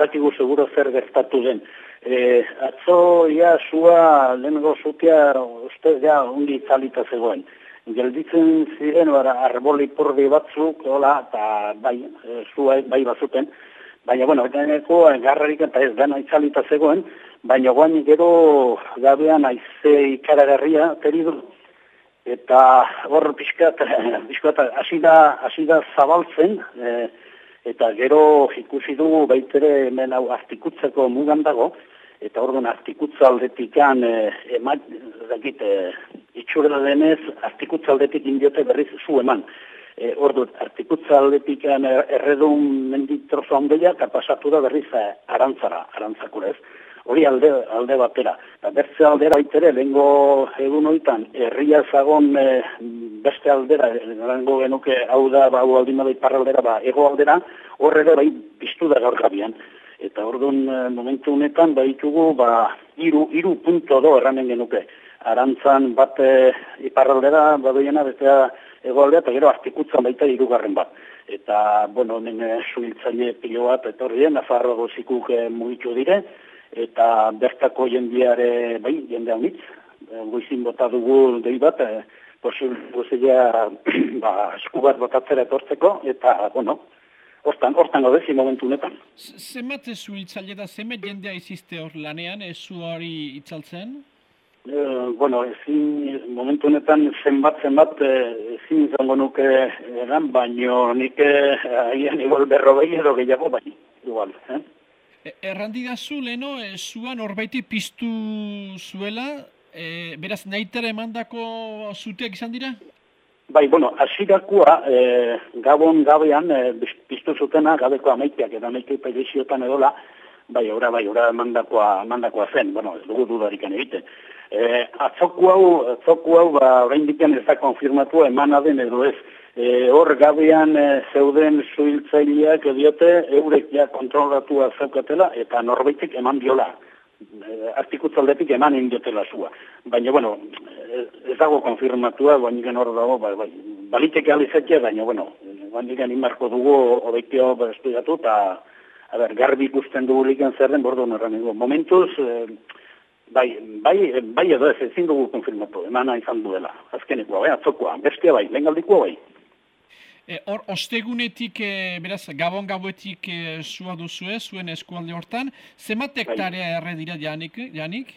dakigu seguro zer gertatu den. E, atzo, ja, zua, lehenko zutia, uste, ja, ongi itzalita zegoen. Gelditzen ziren, bara, arboli porri batzuk, hola, eta bai, e, zua bai bazuten, baina, bueno, deneko, garrarik eta ez dena itzalita zegoen, baina guain gero gabean aize ikaragarria, teridu, eta hor pixkat, pixkat, asida, asida zabaltzen, e, eta gero ikusi dugu baitere hemen hau artikutzeko mugan dago, eta orduan artikutza aldetikan e, eman, dakit, e, itxurela denez, artikutza aldetik indiote berriz zu eman. E, ordu, artikutza aldetikan erredun menditrozo handeia, kapasatu da berriz arantzara, arantzakurez hori alde, alde batera. Eta bertze aldera baitere, lehenko egun horietan, herria zagon e, beste aldera, lehenko genuke hau da, ba, hau aldin bai aldera, ba, ego aldera, horre bai biztu da gaur gabian. Eta orduan e, momentu honetan, ba, itugu, ba, iru, iru punto do erranen genuke. Arantzan bat e, iparraldera, ba, doiena, bestea ego aldera, eta gero artikutzan baita irugarren bat. Eta, bueno, nene suiltzaile pilo bat, etorrien, Nafarroago zikuk e, mugitu dire, eta bertako jendiare, bai, jende honitz, eh, goizin bota dugu dei bat, e, posibil guztia, ba, esku bat botatzera etortzeko, eta, bueno, hortan, hortan gaudezi momentu honetan. Zemat zu itzalde da, zemet jendea izizte hor lanean, ez zu hori itzaltzen? E, bueno, ezin, momentu honetan zenbat, zenbat, ezin izango nuke eran, baino nik ahian igual berrobei edo gehiago, baina, igual, eh? E, errandidazu, leno, e, zuan horbaiti piztu zuela, e, beraz, nahitara emandako zuteak izan dira? Bai, bueno, asirakua, e, gabon gabean, e, piztu zutena, gabeko amaiteak, eta amaitei pediziotan edola, bai, ora, bai, ora mandakoa, mandakoa zen, bueno, ez dugu dudarikan egite. E, atzoku hau, atzoku hau, ba, orain ez da konfirmatu, eman aden edo ez, e, hor gabean e, zeuden zuhiltzaileak ediote eurek ja kontrolatua zeukatela eta norbaitik eman diola e, artikutzaldetik eman indiotela zua. Baina, bueno, e, ez dago konfirmatua, baina hor dago, ba, ba, baliteke alizetia, baina, bueno, baina imarko dugu obeikio estudatu eta a ber, garbi ikusten dugu liken zerren, bordo norren Momentuz, e, bai, bai, bai edo ez, ezin dugu konfirmatu, emana izan duela, azkenikoa, bai, atzokoa, bestia bai, lengaldikoa bai. E, hor, ostegunetik, e, beraz, gabon gaboetik e, zua duzu zuen eskualde hortan, zemat bai. hektarea erre dira janik? janik?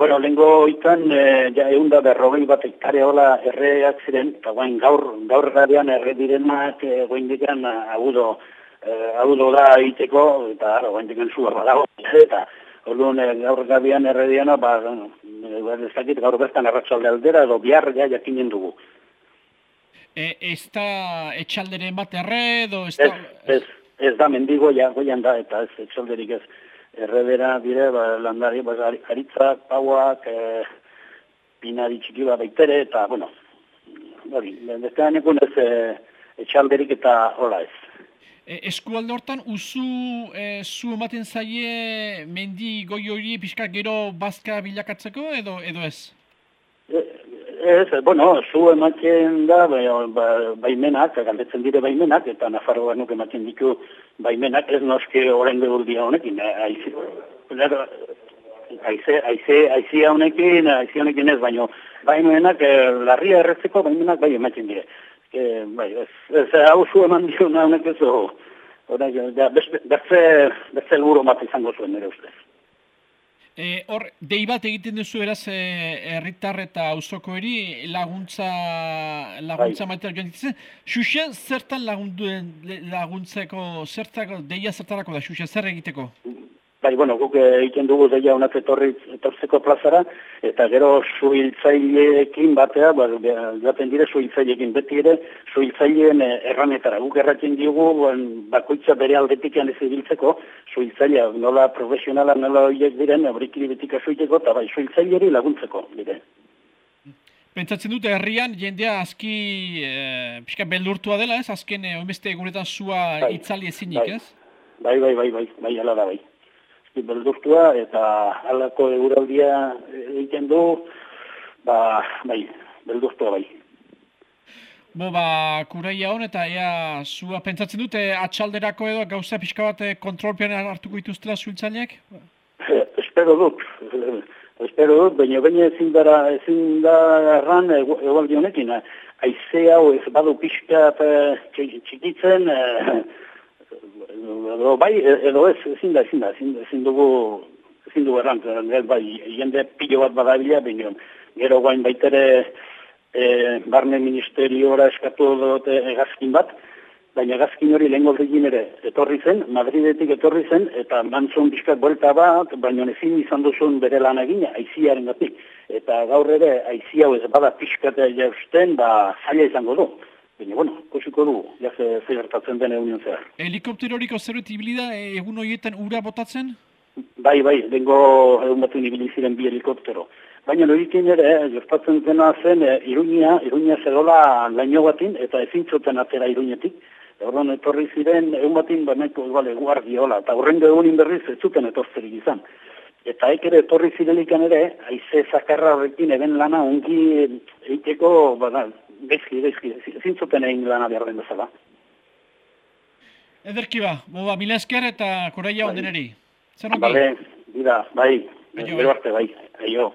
Bueno, lehenko itan, e, ja, egun da berrogei bat hektarea hola erreak ziren, eta guain gaur, gaur garean erre direnak, e, guain dikan, agudo, e, agudo da iteko, eta ara, guain dikan zua badago, eta Orduan, gaur gabian errediana, ba, ez dakit, gaur bertan erratxalde aldera, edo bihar ja jakinen dugu e, ez da etxalderen bat erre edo ez da... Ez, ez, da mendigo ja, goian da, eta ez etxalderik ez erredera dire, ba, landari, ba, aritzak, pauak, e, pinari txiki bat baitere, eta, bueno, hori, bestean ekun ez e, etxalderik eta hola ez. E, eskualde hortan, uzu e, zu ematen zaie mendi goi hori pixka gero bazka bilakatzeko edo edo ez? Ez, bueno, zu ematen da, ba, baimenak, galdetzen dire baimenak, eta Nafarroa nuk ematen ditu baimenak, ez noske horren behurdia honekin, aize, aize, aize honekin, aize honekin ez, baino, baimenak, eh, larria erretzeko baimenak bai ematen dire. E, bai, ez, ez, hau zu eman dio honek ez, horrek, ja, beste, beste, beste izango zuen nire ustez. E, hor, dei bat egiten duzu eraz e, erritar eta auzoko eri laguntza, laguntza bai. joan ditzen. Xuxen, zertan lagunduen laguntzeko, zertako, deia zertarako da, Xuxen, zer egiteko? Bai, bueno, guk egiten dugu deia honak etorri, etortzeko plazara, eta gero suhiltzaileekin batea, ba, jaten dire suhiltzaileekin beti ere, suhiltzaileen eh, erranetara. Guk erratzen dugu, bakoitza bere aldetik ez ibiltzeko, suhiltzailea nola profesionala nola horiek diren, abrikiri betik asuiteko, eta bai, suhiltzaileri laguntzeko, dire. Pentsatzen dute herrian jendea aski e, pixka beldurtua dela, ez? Azken e, oimeste egunetan zua bai, itzali ezinik, bai. ez? Bai, bai, bai, bai, bai, ala da, bai beldurtua eta halako eguraldia egiten du, ba, bai, beldurtua bai. Bo, ba, kuraia hon eta ea zua pentsatzen dute atxalderako edo gauza pixka bat eh, kontrolpean hartuko dituztela zuiltzaileak? espero dut, espero dut, baina baina ezin dara, ezin darran egualdi honekin, aize hau ez badu pixka txikitzen, edo bai, edo ez, ezin da, ezin da, ezin dugu, ezin dugu errant, bai, jende pilo bat badabila, baina gero guain baitere, e, barne ministeriora eskatu dute egazkin bat, baina egazkin hori lehen egin ere etorri zen, Madridetik etorri zen, eta mantzun bizkat buelta bat, baina ezin izan duzun bere lan egin, aiziaren gatik. Eta gaur ere, aizi hau ez bada pixkatea jausten, ba, zaila izango du. Baina, bueno, kusiko du, ja ze, gertatzen den egun zehar. Helikopteroriko zerret ibilida, egun horietan ura botatzen? Bai, bai, dengo egun batu ziren bi helikoptero. Baina horikin ere, gertatzen dena zen, e, iruña, iruña zegoela laino batin, eta ezin zuten atera iruñetik. Horren etorri ziren, egun batin, baneko eguale, guardiola, eta horrengo egunin berriz ez zuten etortzerik izan. Eta ek ere etorri zirelikan ere, aize zakarra horrekin eben lana ongi egiteko, bada, bezki, bezki, ezin zuten egin lana behar den bezala. Ederki ba, boba, mila esker eta koraia bai. ondeneri. Bale, dira, bai, bero arte, bai, aio.